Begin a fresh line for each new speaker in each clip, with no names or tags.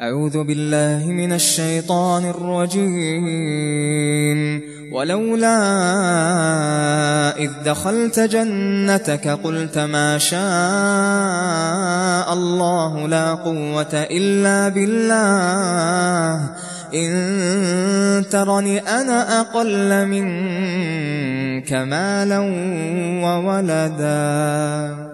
أعوذ بالله من الشيطان الرجيم. ولولا إذ دخلت جنتك قلت ما شاء الله لا قوة إلا بالله. إن ترني أنا أقل منك مالا وولدا.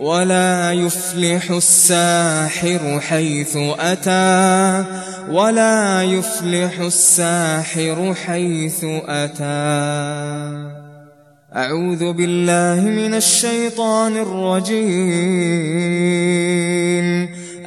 ولا يفلح الساحر حيث أتى ولا يفلح الساحر حيث أتى. أعوذ بالله من الشيطان الرجيم.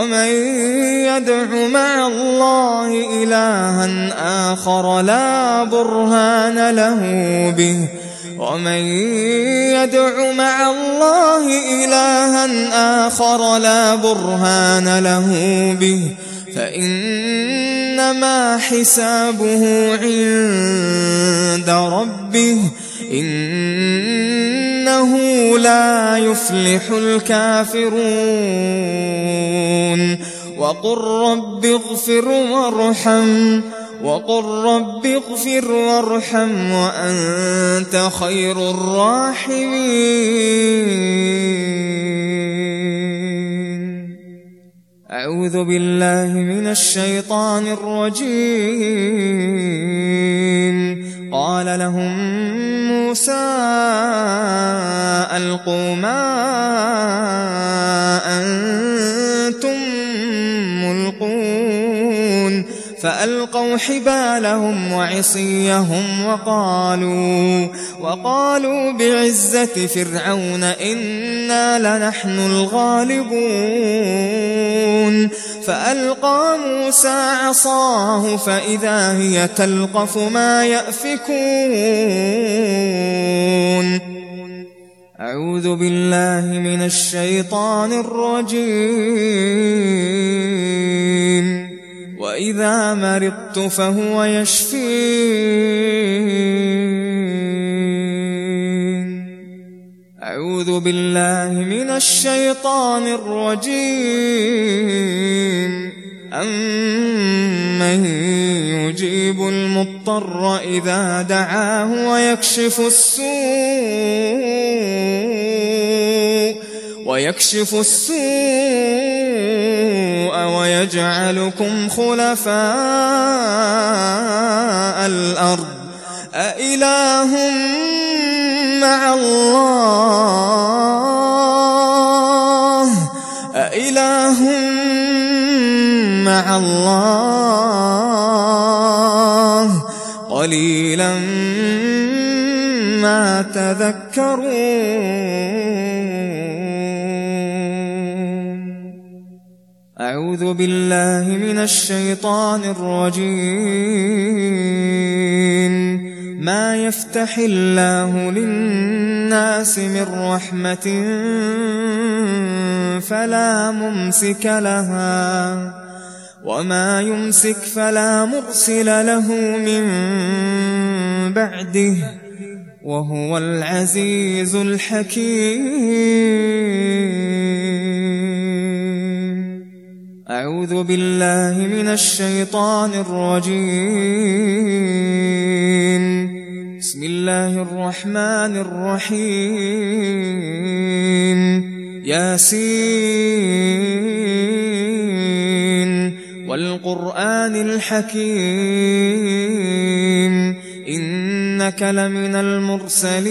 ومن يدع مع الله إلها آخر لا برهان له به. ومن يدع مع الله إلها آخر لا برهان له به. فإنما حسابه عند ربه. إنه لا يفلح الكافرون. وقل رب اغفر وارحم وقل رب اغفر وارحم وأنت خير الراحمين. أعوذ بالله من الشيطان الرجيم. قال لهم موسى ألقوا ما أنتم فألقوا حبالهم وعصيهم وقالوا وقالوا بعزة فرعون إنا لنحن الغالبون فألقى موسى عصاه فإذا هي تلقف ما يأفكون أعوذ بالله من الشيطان الرجيم وإذا مرضت فهو يشفين. أعوذ بالله من الشيطان الرجيم. أمن يجيب المضطر إذا دعاه ويكشف السوء ويكشف السوء ويجعلكم خلفاء الأرض. أإله مع الله. أإله مع الله. قليلا ما تذكرون. أعوذ بالله من الشيطان الرجيم. ما يفتح الله للناس من رحمة فلا ممسك لها وما يمسك فلا مرسل له من بعده وهو العزيز الحكيم. أعوذ بالله من الشيطان الرجيم. بسم الله الرحمن الرحيم. ياسين. والقرآن الحكيم. إنك لمن المرسلين.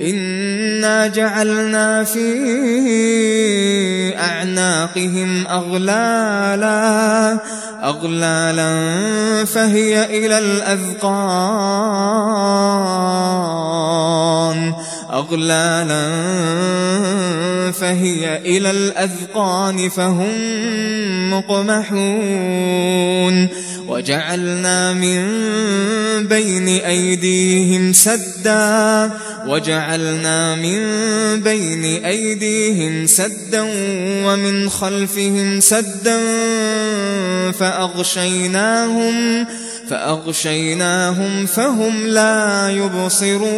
إنا جعلنا في أعناقهم أغلالا أغلالا فهي إلى الأذقان. أغلالا فهي إلى الأذقان فهم مقمحون. وجعلنا من بين أيديهم سدا. وجعلنا من بين أيديهم سدا ومن خلفهم سدا. فأغشيناهم فأغشيناهم فهم لا يبصرون.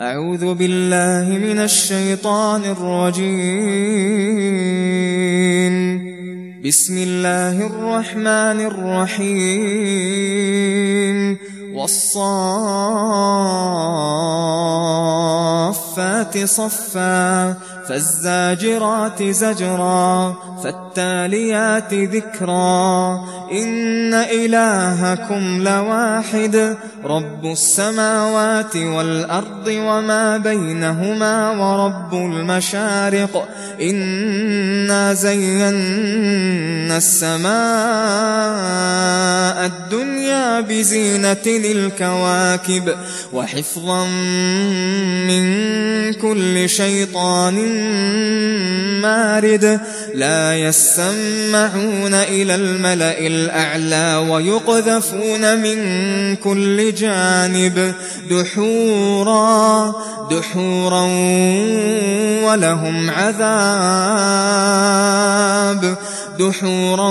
أعوذ بالله من الشيطان الرجيم. بسم الله الرحمن الرحيم. والصافات صفا. فالزاجرات زجرا فالتاليات ذكرا. إن إلهكم لواحد رب السماوات والأرض وما بينهما ورب المشارق. إنا زينا السماء الدنيا بزينة الكواكب وحفظا من كل شيطان مارد لا يسمعون إلى الملأ الأعلى ويقذفون من كل جانب دحورا دحورا ولهم عذاب دحورا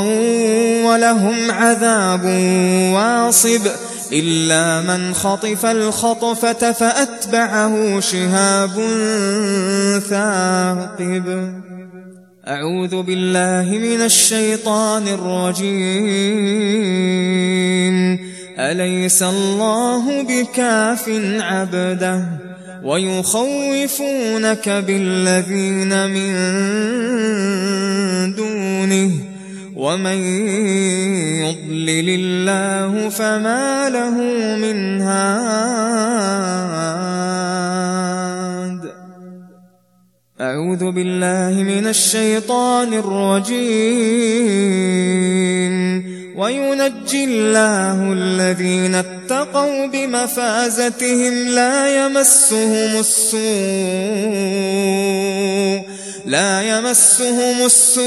ولهم عذاب واصب. إلا من خطف الخطفة فأتبعه شهاب ثاقب. أعوذ بالله من الشيطان الرجيم. أليس الله بكاف عبده ويخوفونك بالذين من دونه؟ ومن يضلل الله فما له من هاد أعوذ بالله من الشيطان الرجيم وينجي الله الذين اتقوا بمفازتهم لا يمسهم السوء لا يمسهم السوء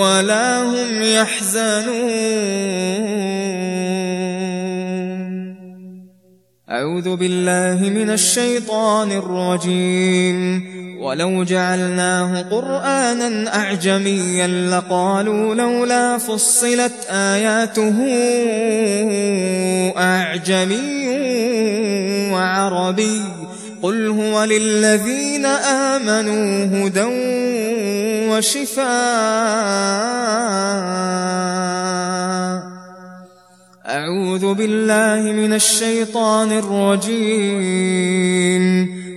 ولا هم يحزنون. أعوذ بالله من الشيطان الرجيم. ولو جعلناه قرآنا أعجميا لقالوا لولا فصلت آياته أعجمي وعربي قل هو للذين آمنوا هدى وشفاء. أعوذ بالله من الشيطان الرجيم.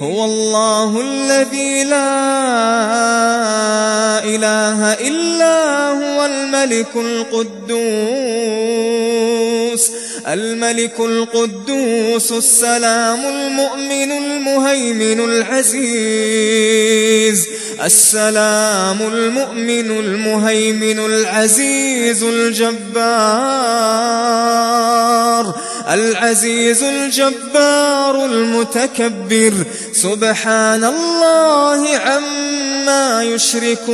هو الله الذي لا إله إلا هو الملك القدوس الملك القدوس السلام المؤمن المهيمن العزيز السلام المؤمن المهيمن العزيز الجبار. العزيز الجبار المتكبر. سبحان الله عما يشركون.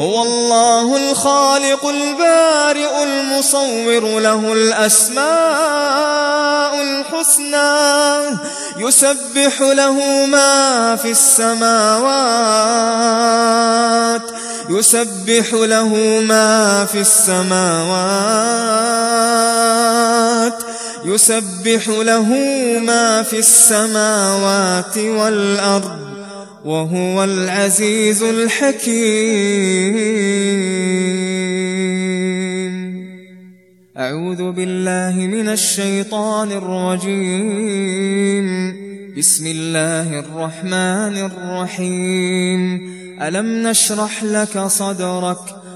هو الله الخالق البارئ المصور له الأسماء الحسنى. يسبح له ما في السماوات. يسبح له ما في السماوات. يسبح له ما في السماوات والأرض وهو العزيز الحكيم. أعوذ بالله من الشيطان الرجيم. بسم الله الرحمن الرحيم. ألم نشرح لك صدرك؟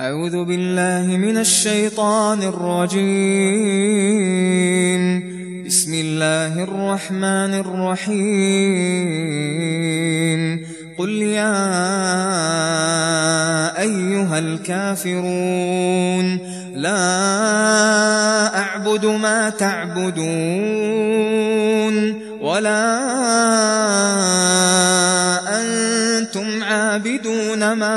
أعوذ بالله من الشيطان الرجيم. بسم الله الرحمن الرحيم. قل يا أيها الكافرون لا أعبد ما تعبدون ولا أنتم عابدون ما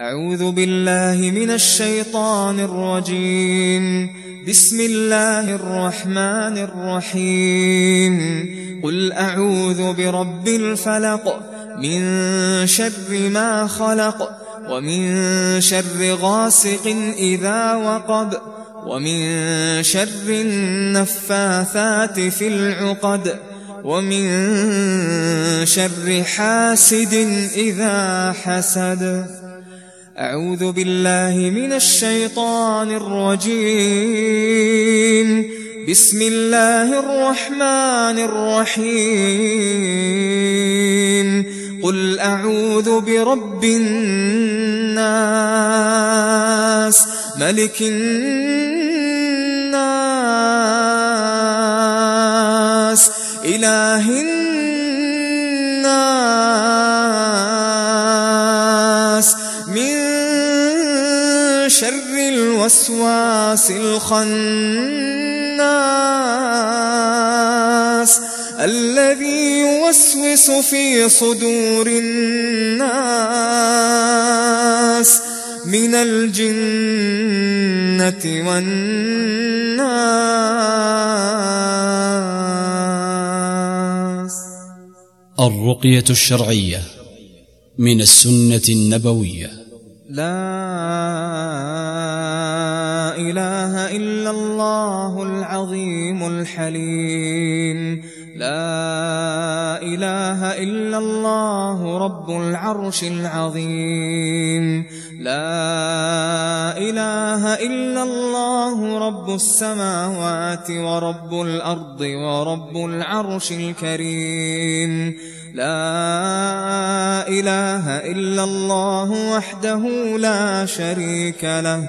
أعوذ بالله من الشيطان الرجيم. بسم الله الرحمن الرحيم. قل أعوذ برب الفلق من شر ما خلق ومن شر غاسق إذا وقب ومن شر النفاثات في العقد ومن شر حاسد إذا حسد. أعوذ بالله من الشيطان الرجيم. بسم الله الرحمن الرحيم. قل أعوذ برب الناس ملك الناس إله الناس. الوسواس الخناس الذي يوسوس في صدور الناس من الجنة والناس.
الرقية الشرعية من السنة النبوية.
لا إله إلا الله العظيم الحليم. لا إله إلا الله رب العرش العظيم. لا إله إلا الله رب السماوات ورب الأرض ورب العرش الكريم. لا إله إلا الله وحده لا شريك له.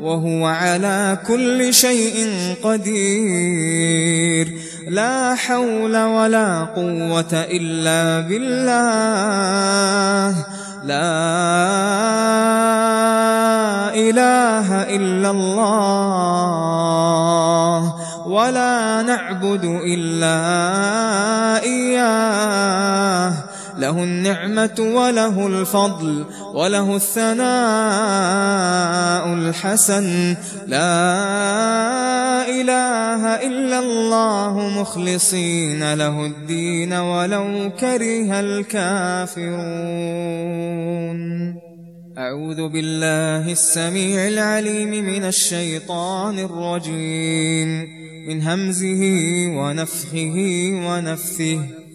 وهو على كل شيء قدير. لا حول ولا قوة إلا بالله. لا إله إلا الله. ولا نعبد إلا إياه. له النعمة وله الفضل وله الثناء الحسن. لا إله إلا الله مخلصين له الدين ولو كره الكافرون. أعوذ بالله السميع العليم من الشيطان الرجيم. من همزه ونفخه ونفثه.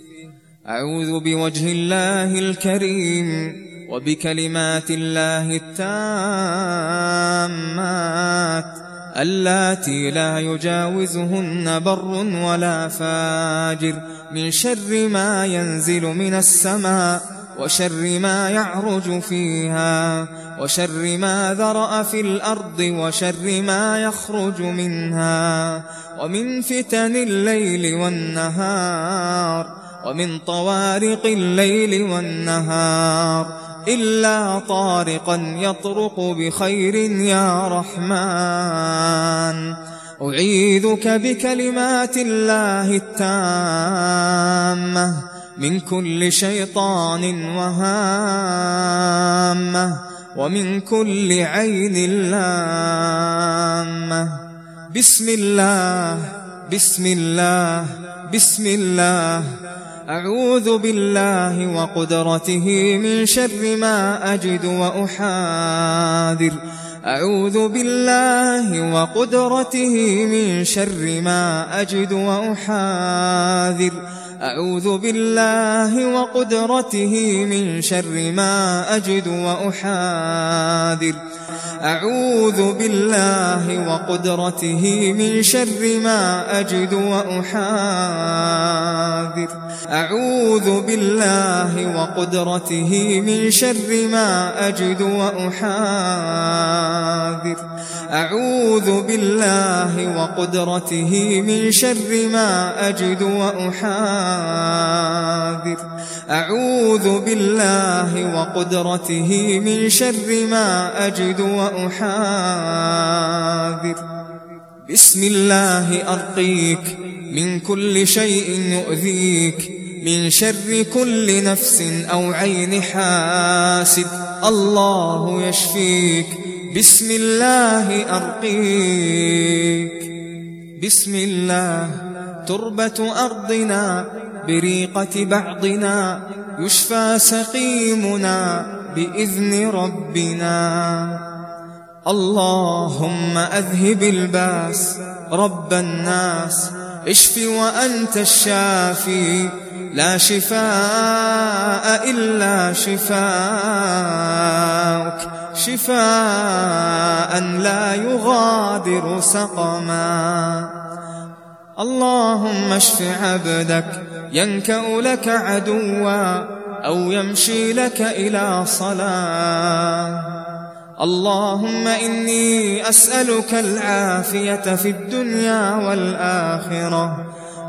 أعوذ بوجه الله الكريم وبكلمات الله التامات اللاتي لا يجاوزهن بر ولا فاجر من شر ما ينزل من السماء وشر ما يعرج فيها وشر ما ذرأ في الأرض وشر ما يخرج منها ومن فتن الليل والنهار ومن طوارق الليل والنهار إلا طارقا يطرق بخير يا رحمن. أعيذك بكلمات الله التامة من كل شيطان وهامة ومن كل عين لامة. بسم الله بسم الله بسم الله. أعوذ بالله وقدرته من شر ما أجد وأحاذر. أعوذ بالله وقدرته من شر ما أجد وأحاذر. أعوذ بالله وقدرته من شر ما أجد وأحاذر. أعوذ بالله وقدرته من شر ما أجد وأحاذر. أعوذ بالله وقدرته من شر ما أجد وأحاذر. أعوذ بالله وقدرته من شر ما أجد وأحاذر. أعوذ بالله وقدرته من شر ما أجد وأحاذر. بسم الله أرقيك من كل شيء يؤذيك من شر كل نفس أو عين حاسد. الله يشفيك بسم الله أرقيك بسم الله تربة أرضنا بريقة بعضنا يشفى سقيمنا بإذن ربنا اللهم أذهب الباس رب الناس اشف وأنت الشافي لا شفاء إلا شفاءك شفاء لا يغادر سقما. اللهم اشف عبدك ينكأ لك عدوا أو يمشي لك إلى صلاة اللهم إني أسألك العافية في الدنيا والآخرة.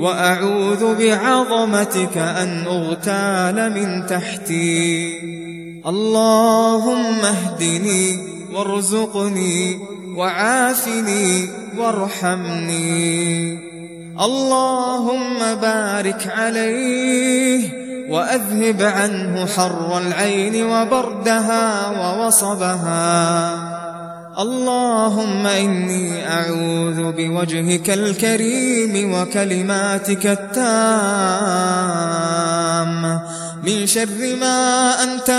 وأعوذ بعظمتك أن أغتال من تحتي. اللهم اهدني وارزقني وعافني وارحمني. اللهم بارك عليه وأذهب عنه حر العين وبردها ووصبها. اللهم إني أعوذ بوجهك الكريم وكلماتك التام من شر ما أنت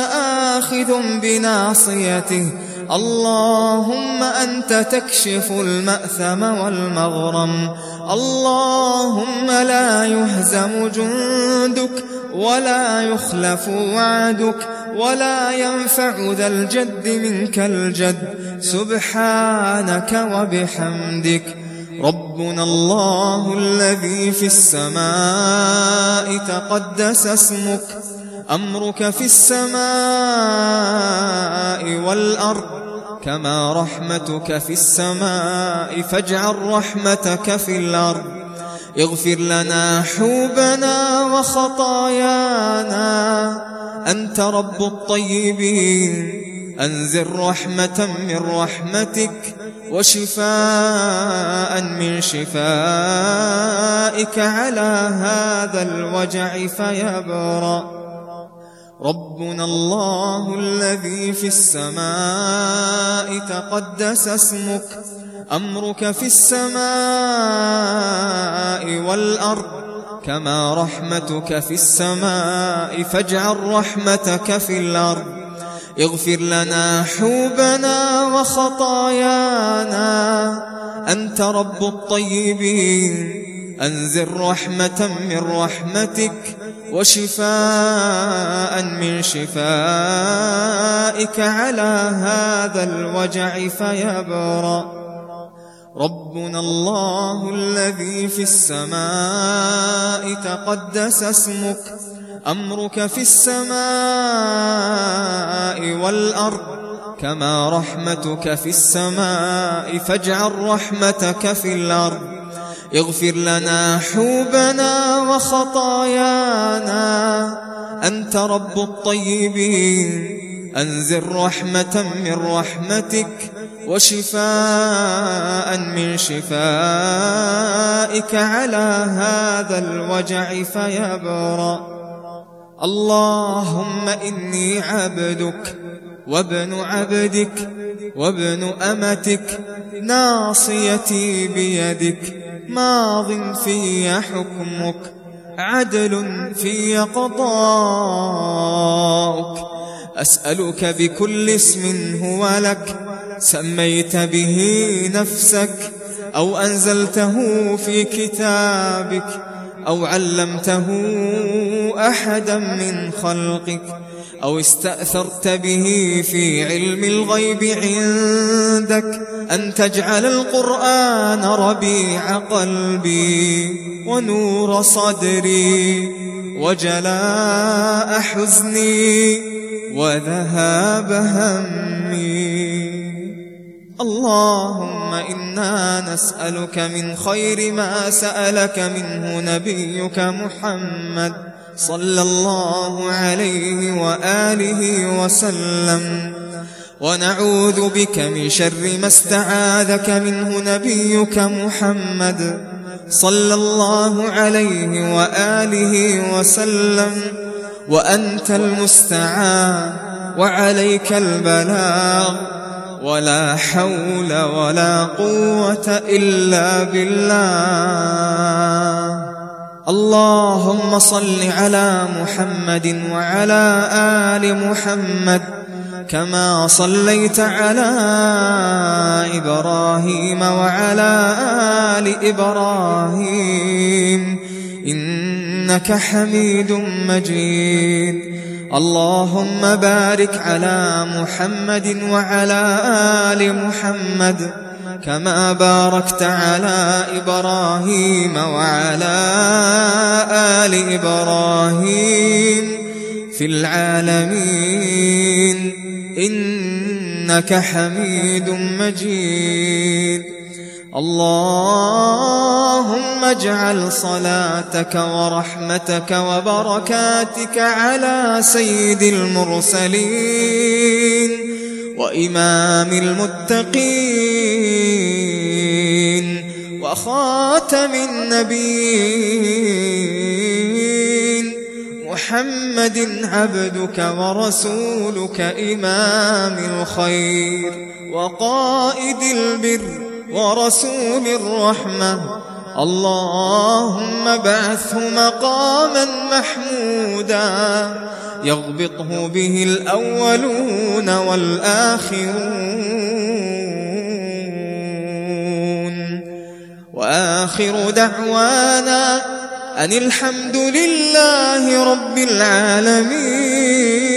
آخذ بناصيته. اللهم أنت تكشف المأثم والمغرم. اللهم لا يهزم جندك ولا يخلف وعدك. ولا ينفع ذا الجد منك الجد. سبحانك وبحمدك. ربنا الله الذي في السماء تقدس اسمك. أمرك في السماء والأرض. كما رحمتك في السماء فاجعل رحمتك في الأرض. اغفر لنا حوبنا وخطايانا. أنت رب الطيبين. أنزل رحمة من رحمتك وشفاء من شفائك على هذا الوجع فيبرأ. ربنا الله الذي في السماء تقدس اسمك. أمرك في السماء والأرض. كما رحمتك في السماء فاجعل رحمتك في الأرض. اغفر لنا حوبنا وخطايانا. أنت رب الطيبين. أنزل رحمة من رحمتك وشفاء من شفائك على هذا الوجع فيبرأ. ربنا الله الذي في السماء تقدس اسمك أمرك في السماء والأرض كما رحمتك في السماء فاجعل رحمتك في الأرض. اغفر لنا حوبنا وخطايانا أنت رب الطيبين أنزل رحمة من رحمتك وشفاء من شفائك على هذا الوجع فيبرأ. اللهم إني عبدك وابن عبدك وابن أمتك ناصيتي بيدك ماض في حكمك عدل في قضاؤك أسألك بكل اسم هو لك سميت به نفسك أو أنزلته في كتابك أو علمته أحدا من خلقك أو استأثرت به في علم الغيب عندك أن تجعل القرآن ربيع قلبي ونور صدري وجلاء حزني وذهاب همي. اللهم إنا نسألك من خير ما سألك منه نبيك محمد صلى الله عليه وآله وسلم. ونعوذ بك من شر ما استعاذك منه نبيك محمد صلى الله عليه وآله وسلم. وأنت المستعان وعليك البلاغ. ولا حول ولا قوة إلا بالله. اللهم صل على محمد وعلى آل محمد كما صليت على إبراهيم وعلى آل إبراهيم. إن إنك حميد مجيد. اللهم بارك على محمد وعلى آل محمد كما باركت على إبراهيم وعلى آل إبراهيم في العالمين إنك حميد مجيد. اللهم اجعل صلاتك ورحمتك وبركاتك على سيد المرسلين وإمام المتقين وخاتم النبيين محمد عبدك ورسولك إمام الخير وقائد البر ورسول الرحمة. اللهم بعثه مقاما محمودا. يغبطه به الأولون والآخرون. وآخر دعوانا أن الحمد لله رب العالمين.